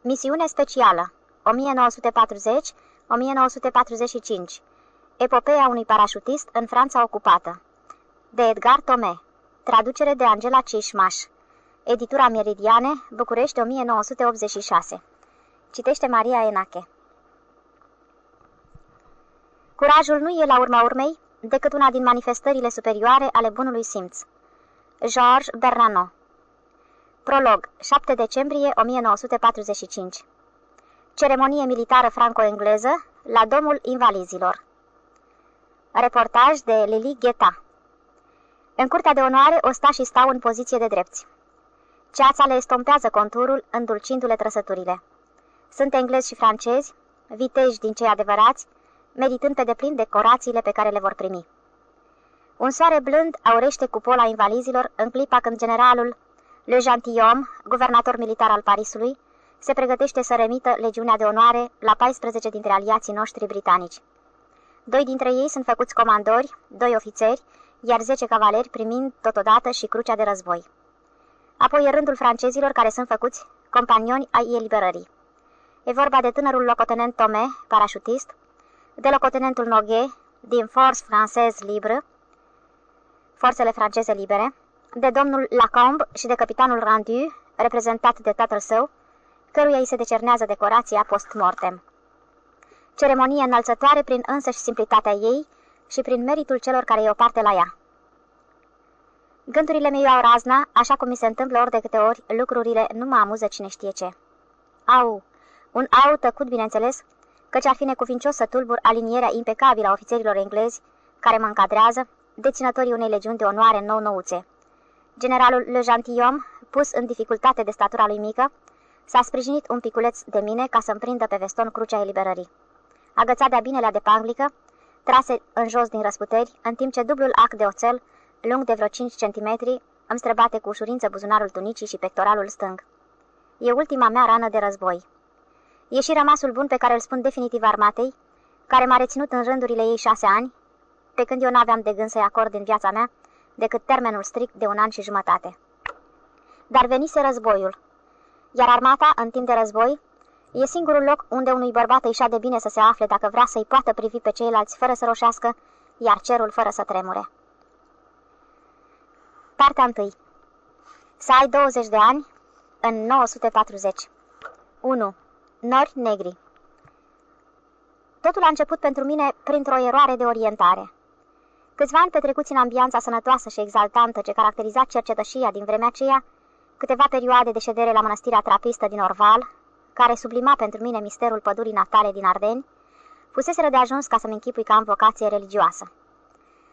Misiune specială. 1940-1945 Epopeea unui parașutist în Franța ocupată. De Edgar Tome Traducere de Angela Cișmaș. Editura Meridiane, București 1986 Citește Maria Enache. Curajul nu e la urma urmei decât una din manifestările superioare ale bunului simț. Georges Bernano Prolog, 7 decembrie 1945 Ceremonie militară franco-engleză la Domul Invalizilor Reportaj de Lili Gheta În curtea de onoare, ostașii stau în poziție de drepți. Ceața le estompează conturul, îndulcindu-le trăsăturile. Sunt englezi și francezi, viteji din cei adevărați, meritând pe deplin decorațiile pe care le vor primi. Un soare blând aurește cupola invalizilor în clipa când generalul Le Gentilhomme, guvernator militar al Parisului, se pregătește să remită legiunea de onoare la 14 dintre aliații noștri britanici. Doi dintre ei sunt făcuți comandori, doi ofițeri, iar 10 cavaleri primind totodată și crucea de război. Apoi e rândul francezilor care sunt făcuți companioni ai eliberării. E vorba de tânărul locotenent Tome, parașutist, de locotenentul Noghe, din Force Française Libre, forțele franceze libere, de domnul Lacombe și de capitanul Randu, reprezentat de tatăl său, căruia îi se decernează decorația post-mortem. Ceremonie înălțătoare prin însăși simplitatea ei și prin meritul celor care iau parte la ea. Gândurile mele au razna, așa cum mi se întâmplă ori de câte ori, lucrurile nu mă amuză cine știe ce. Au, un au tăcut, bineînțeles, căci ar fi necuvincios să tulbur alinierea impecabilă a ofițerilor englezi, care mă încadrează, deținătorii unei legiuni de onoare nou-nouțe. Generalul Le Gentilhomme, pus în dificultate de statura lui mică, s-a sprijinit un piculeț de mine ca să-mi prindă pe veston crucea eliberării. Agățat de-a binelea de panglică, trase în jos din răsputeri, în timp ce dublul ac de oțel, lung de vreo 5 cm, îmi străbate cu ușurință buzunarul tunicii și pectoralul stâng. E ultima mea rană de război. E și rămasul bun pe care îl spun definitiv armatei, care m-a reținut în rândurile ei șase ani, pe când eu n-aveam de gând să-i acord în viața mea decât termenul strict de un an și jumătate. Dar venise războiul, iar armata, în timp de război, e singurul loc unde unui bărbat îi de bine să se afle dacă vrea să-i poată privi pe ceilalți fără să roșească, iar cerul fără să tremure. Partea 1 Să ai 20 de ani în 940 1. Nori negri Totul a început pentru mine printr-o eroare de orientare. Câțiva ani petrecuți în ambianța sănătoasă și exaltantă ce caracteriza cercetășia din vremea aceea, câteva perioade de ședere la mănăstirea trapistă din Orval, care sublima pentru mine misterul pădurii natale din Ardeni, fuseseră de ajuns ca să-mi închipui că am vocație religioasă.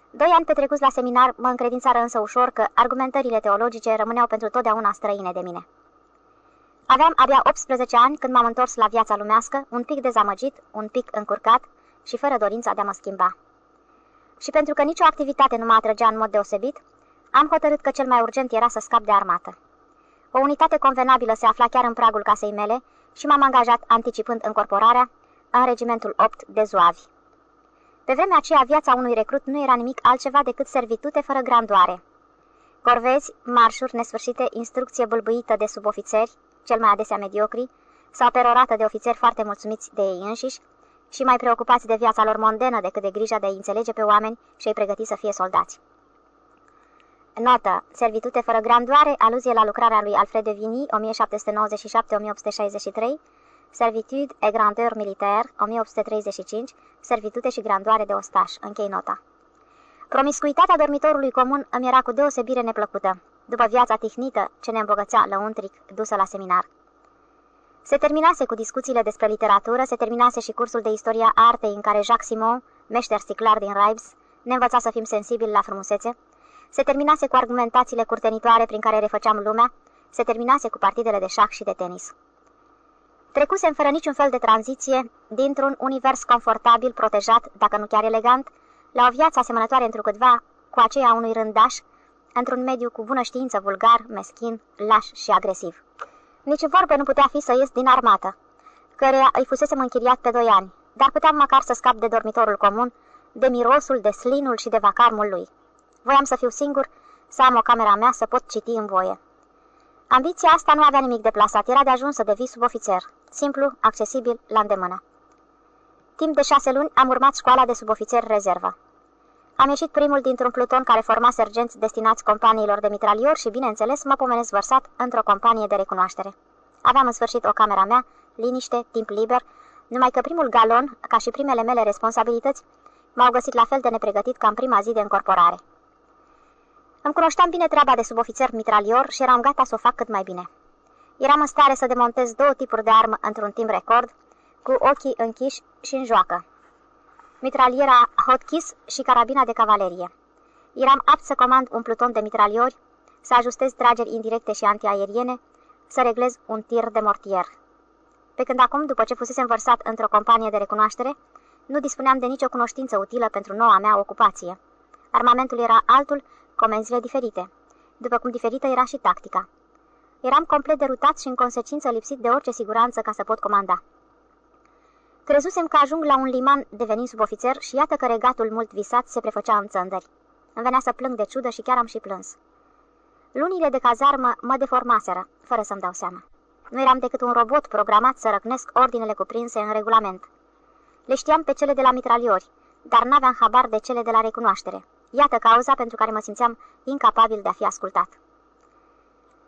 Doi ani petrecuți la seminar mă încredințară însă ușor că argumentările teologice rămâneau pentru totdeauna străine de mine. Aveam abia 18 ani când m-am întors la viața lumească, un pic dezamăgit, un pic încurcat și fără dorința de a mă schimba. Și pentru că nicio activitate nu mă atrăgea în mod deosebit, am hotărât că cel mai urgent era să scap de armată. O unitate convenabilă se afla chiar în pragul casei mele și m-am angajat anticipând încorporarea în regimentul 8 de zuavi. Pe vremea aceea, viața unui recrut nu era nimic altceva decât servitute fără grandoare. Corvezi, marșuri nesfârșite, instrucție bâlbâită de subofițeri, cel mai adesea mediocri, sau perorată de ofițeri foarte mulțumiți de ei înșiși și mai preocupați de viața lor mondenă decât de grija de a înțelege pe oameni și a-i pregăti să fie soldați. Notă. Servitute fără grandoare, aluzie la lucrarea lui Alfred de Vigny, 1797-1863, Servitude et grandeur militaire, 1835, Servitute și grandoare de ostaș. Închei nota. Promiscuitatea dormitorului comun îmi era cu deosebire neplăcută, după viața tihnită ce ne îmbogățea lăuntric dusă la seminar. Se terminase cu discuțiile despre literatură, se terminase și cursul de istoria artei în care Jacques Simon, meșter sticlar din Reims, ne învăța să fim sensibili la frumusețe, se terminase cu argumentațiile curtenitoare prin care refăceam lumea, se terminase cu partidele de șah și de tenis. Trecusem fără niciun fel de tranziție dintr-un univers confortabil, protejat, dacă nu chiar elegant, la o viață asemănătoare întrucâtva cu aceea unui rândaș, într-un mediu cu bună știință vulgar, meschin, laș și agresiv. Nici vorbă nu putea fi să ies din armată, căreia îi fusesem închiriat pe doi ani, dar puteam măcar să scap de dormitorul comun, de mirosul, de slinul și de vacarmul lui. Voiam să fiu singur, să am o camera mea, să pot citi în voie. Ambiția asta nu avea nimic de plasat, era de ajuns să devii subofițer, simplu, accesibil, la îndemână. Timp de șase luni am urmat școala de subofițer rezervă. Am ieșit primul dintr-un pluton care forma sergenți destinați companiilor de mitraliori și, bineînțeles, mă pomenesc vărsat într-o companie de recunoaștere. Aveam în sfârșit o camera mea, liniște, timp liber, numai că primul galon, ca și primele mele responsabilități, m-au găsit la fel de nepregătit ca în prima zi de încorporare. Îmi cunoșteam bine treaba de subofițer mitralior și eram gata să o fac cât mai bine. Eram în stare să demontez două tipuri de armă într-un timp record, cu ochii închiși și în joacă. Mitraliera Hotkiss și carabina de cavalerie. Eram apt să comand un pluton de mitraliori, să ajustez trageri indirecte și antiaeriene, să reglez un tir de mortier. Pe când acum, după ce fusese învărsat într-o companie de recunoaștere, nu dispuneam de nicio cunoștință utilă pentru noua mea ocupație. Armamentul era altul, comenzile diferite, după cum diferită era și tactica. Eram complet derutat și în consecință lipsit de orice siguranță ca să pot comanda. Crezusem că ajung la un liman devenind subofițer și iată că regatul mult visat se prefăcea în țăndări. Îmi venea să plâng de ciudă și chiar am și plâns. Lunile de cazarmă mă deformaseră, fără să-mi dau seama. Nu eram decât un robot programat să răcnesc ordinele cuprinse în regulament. Le știam pe cele de la mitraliori, dar n-aveam habar de cele de la recunoaștere. Iată cauza pentru care mă simțeam incapabil de a fi ascultat.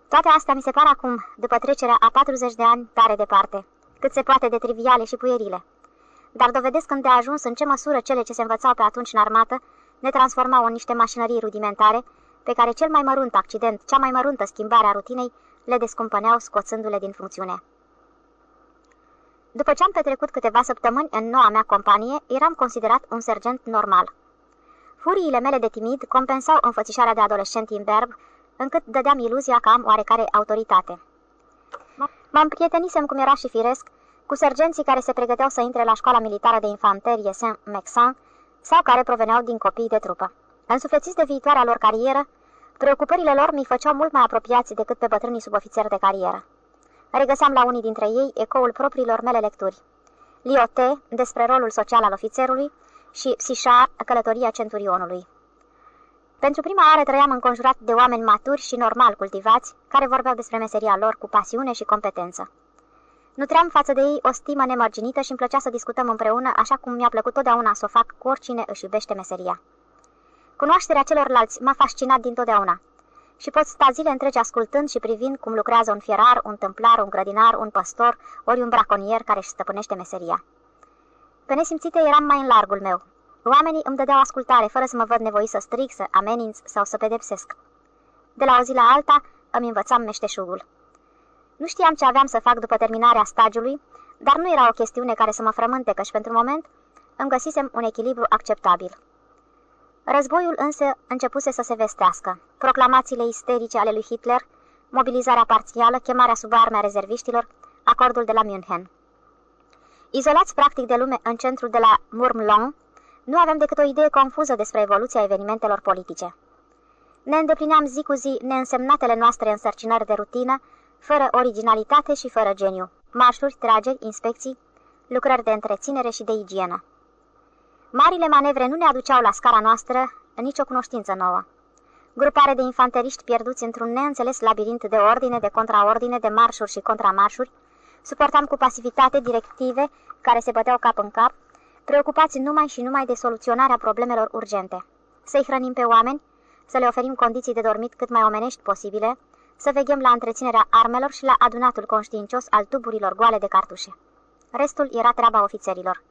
Toate astea mi se par acum, după trecerea a 40 de ani, tare departe, cât se poate de triviale și puierile. Dar dovedesc când de ajuns în ce măsură cele ce se învățau pe atunci în armată ne transformau în niște mașinării rudimentare, pe care cel mai mărunt accident, cea mai măruntă schimbare a rutinei, le descumpăneau scoțându-le din funcțiune. După ce am petrecut câteva săptămâni în noua mea companie, eram considerat un sergent normal. Furiile mele de timid compensau înfățișarea de adolescent imberb, încât dădeam iluzia că am oarecare autoritate. Mă împrietenisem cum era și firesc cu sergenții care se pregăteau să intre la școala militară de infanterie Saint-Mexan sau care proveneau din copii de trupă. Însuflețiți de viitoarea lor carieră, preocupările lor mi făceau mult mai apropiați decât pe bătrânii subofițeri de carieră. Regăseam la unii dintre ei ecoul propriilor mele lecturi. Liote, despre rolul social al ofițerului, și Psișar, călătoria centurionului. Pentru prima oară trăiam înconjurat de oameni maturi și normal cultivați, care vorbeau despre meseria lor cu pasiune și competență. Nutream față de ei o stimă nemărginită și îmi plăcea să discutăm împreună, așa cum mi-a plăcut totdeauna să o fac cu oricine își iubește meseria. Cunoașterea celorlalți m-a fascinat dintotdeauna și pot sta zile întregi ascultând și privind cum lucrează un fierar, un tâmplar, un grădinar, un păstor, ori un braconier care își stăpânește meseria. Pe nesimțite eram mai în largul meu. Oamenii îmi dădeau ascultare, fără să mă văd nevoit să strig, să ameninț sau să pedepsesc. De la o zi la alta îmi învățam meșteșugul. Nu știam ce aveam să fac după terminarea stagiului, dar nu era o chestiune care să mă frământe, căci pentru moment îmi găsisem un echilibru acceptabil. Războiul însă începuse să se vestească. Proclamațiile isterice ale lui Hitler, mobilizarea parțială, chemarea sub arme a rezerviștilor, acordul de la München. Izolați practic de lume în centrul de la Murmlon, nu avem decât o idee confuză despre evoluția evenimentelor politice. Ne îndeplineam zi cu zi neînsemnatele noastre însărcinări de rutină, fără originalitate și fără geniu, marșuri, trageri, inspecții, lucrări de întreținere și de igienă. Marile manevre nu ne aduceau la scara noastră nicio cunoștință nouă. Grupare de infanteriști pierduți într-un neînțeles labirint de ordine, de contraordine, de marșuri și contramarșuri, suportam cu pasivitate directive care se băteau cap în cap, preocupați numai și numai de soluționarea problemelor urgente. Să-i hrănim pe oameni, să le oferim condiții de dormit cât mai omenești posibile, să veghem la întreținerea armelor și la adunatul conștiincios al tuburilor goale de cartușe. Restul era treaba ofițerilor.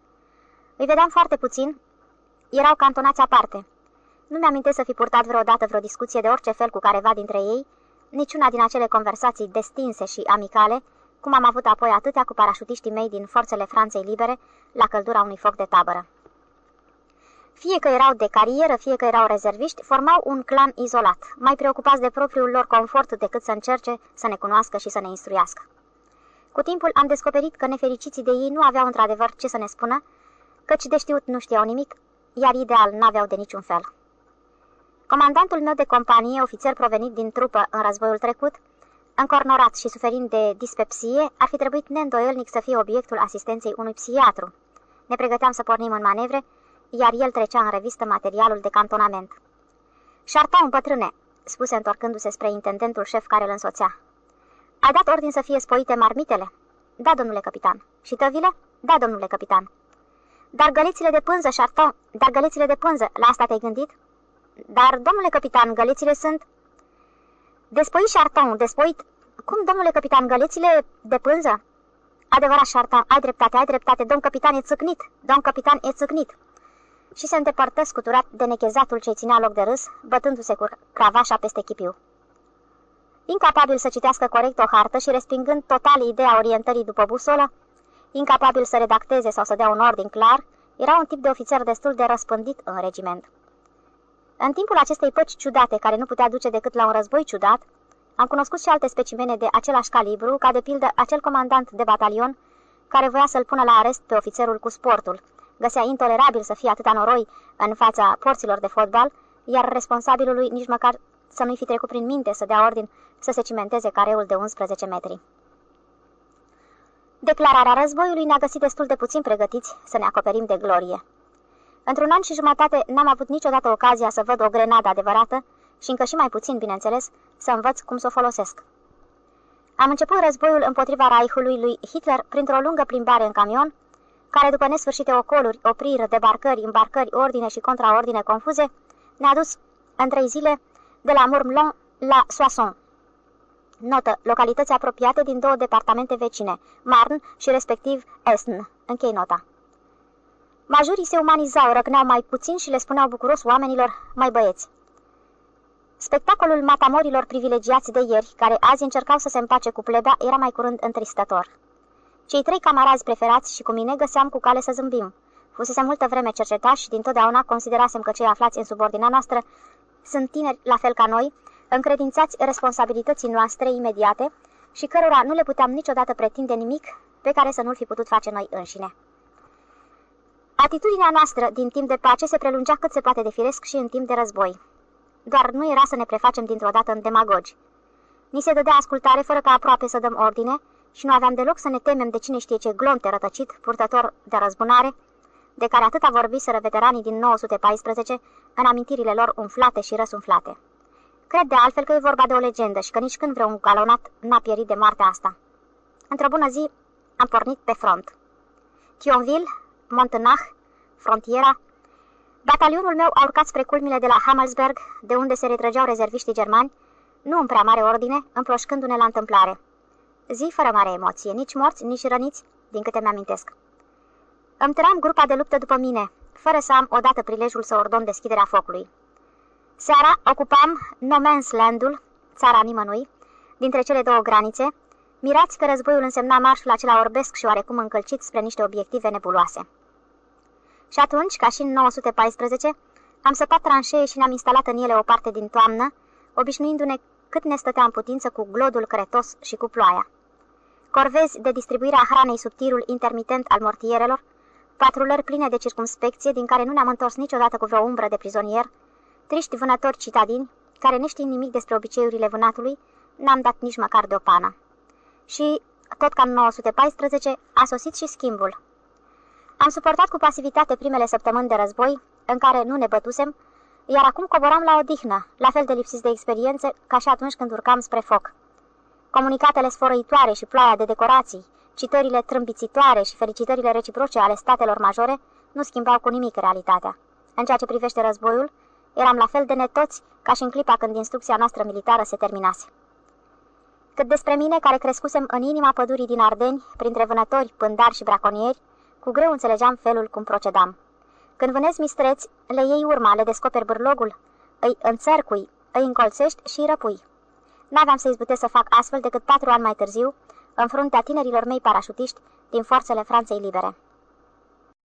Îi vedeam foarte puțin, erau cantonați aparte. Nu mi-aminte să fi purtat vreodată vreo discuție de orice fel cu careva dintre ei, niciuna din acele conversații destinse și amicale, cum am avut apoi atâtea cu parașutiștii mei din forțele Franței libere la căldura unui foc de tabără. Fie că erau de carieră, fie că erau rezerviști, formau un clan izolat, mai preocupați de propriul lor confort decât să încerce să ne cunoască și să ne instruiască. Cu timpul am descoperit că nefericiții de ei nu aveau într-adevăr ce să ne spună, căci de știut nu știau nimic, iar ideal n-aveau de niciun fel. Comandantul meu de companie, ofițer provenit din trupă în războiul trecut, încornorat și suferind de dispepsie, ar fi trebuit neîndoielnic să fie obiectul asistenței unui psihiatru. Ne pregăteam să pornim în manevre, iar el trecea în revistă materialul de cantonament. Șarton, bătrâne, spuse întorcându-se spre intendentul șef care îl însoțea. Ai dat ordin să fie spoite marmitele? Da, domnule capitan. Și tăvile? Da, domnule capitan. Dar gălețile de pânză, Charton, dar gălețile de pânză, la asta te-ai gândit? Dar, domnule capitan, gălețile sunt... Despoit, Charton, despoit. Cum, domnule capitan, gălețile de pânză? Adevărat, Charton, ai dreptate, ai dreptate, domn capitan e țâcnit, domn capitan e țâcnit. Și se îndepărtă scuturat de nechezatul ce ținea loc de râs, bătându-se cu cravașa peste chipiu. Incapabil să citească corect o hartă și respingând total ideea orientării după busolă, incapabil să redacteze sau să dea un ordin clar, era un tip de ofițer destul de răspândit în regiment. În timpul acestei păci ciudate, care nu putea duce decât la un război ciudat, am cunoscut și alte specimene de același calibru, ca de pildă acel comandant de batalion care voia să-l pună la arest pe ofițerul cu sportul. Găsea intolerabil să fie atâta noroi în fața porților de fotbal, iar responsabilului nici măcar să nu-i fi trecut prin minte să dea ordin să se cimenteze careul de 11 metri. Declararea războiului ne-a găsit destul de puțin pregătiți să ne acoperim de glorie. Într-un an și jumătate n-am avut niciodată ocazia să văd o grenadă adevărată și încă și mai puțin, bineînțeles, să învăț cum să o folosesc. Am început războiul împotriva Reichului lui Hitler printr-o lungă plimbare în camion, care după nesfârșite ocoluri, opriri, debarcări, îmbarcări, ordine și contraordine confuze, ne-a dus în trei zile de la Mourmelon la Soissons. Notă. Localități apropiate din două departamente vecine, Marne și respectiv Esn. Închei nota. Majorii se umanizau, răcneau mai puțin și le spuneau bucuros oamenilor, mai băieți. Spectacolul matamorilor privilegiați de ieri, care azi încercau să se împace cu pleba, era mai curând întristător. Cei trei camarazi preferați și cu mine găseam cu cale să zâmbim. Fusese multă vreme cercetași și dintotdeauna considerasem că cei aflați în subordinea noastră sunt tineri la fel ca noi, încredințați responsabilității noastre imediate și cărora nu le puteam niciodată pretinde nimic pe care să nu-l fi putut face noi înșine. Atitudinea noastră din timp de pace se prelungea cât se poate de firesc și în timp de război. Doar nu era să ne prefacem dintr-o dată în demagogi. Ni se dădea ascultare fără ca aproape să dăm ordine și nu aveam deloc să ne temem de cine știe ce glonte rătăcit, purtător de răzbunare, de care atâta vorbiseră veteranii din 914 în amintirile lor umflate și răsumflate. Cred de altfel că e vorba de o legendă și că nici când vreun galonat n-a pierit de moartea asta. Într-o bună zi am pornit pe front. Thionville, Montenach, frontiera. Batalionul meu a urcat spre culmile de la Hamelsberg, de unde se retrăgeau rezerviștii germani, nu în prea mare ordine, împroșcându-ne la întâmplare. Zi fără mare emoție, nici morți, nici răniți, din câte mi-amintesc. Îmi tăram grupa de luptă după mine, fără să am odată prilejul să ordon deschiderea focului. Seara ocupam No Man's Land-ul, țara nimănui, dintre cele două granițe, mirați că războiul însemna marșul acela orbesc și oarecum încălcit spre niște obiective nebuloase. Și atunci, ca și în 914, am săpat tranșee și ne-am instalat în ele o parte din toamnă, obișnuindu-ne cât ne stătea în putință cu glodul cretos și cu ploaia. Corvezi de distribuirea hranei sub tirul intermitent al mortierelor, patrulări pline de circumspecție, din care nu ne-am întors niciodată cu vreo umbră de prizonier, triști vânători citadini, care nu știind nimic despre obiceiurile vânatului, n-am dat nici măcar de o pană. Și, tot ca în 914, a sosit și schimbul. Am suportat cu pasivitate primele săptămâni de război, în care nu ne bătusem, iar acum coboram la odihnă, la fel de lipsiți de experiențe ca și atunci când urcam spre foc. Comunicatele sfărăitoare și ploaia de decorații, citările trâmbițitoare și felicitările reciproce ale statelor majore nu schimbau cu nimic realitatea. În ceea ce privește războiul, eram la fel de netoți ca și în clipa când instrucția noastră militară se terminase. Cât despre mine, care crescusem în inima pădurii din Ardeni, printre vânători, pândari și braconieri, cu greu înțelegeam felul cum procedam. Când vânezi mistreți, le iei urma, le descoperi bârlogul, îi înțărcui, îi încolțești și îi răpui. N-aveam să izbutesc să fac astfel decât patru ani mai târziu, în fruntea tinerilor mei parașutiști din forțele Franței libere.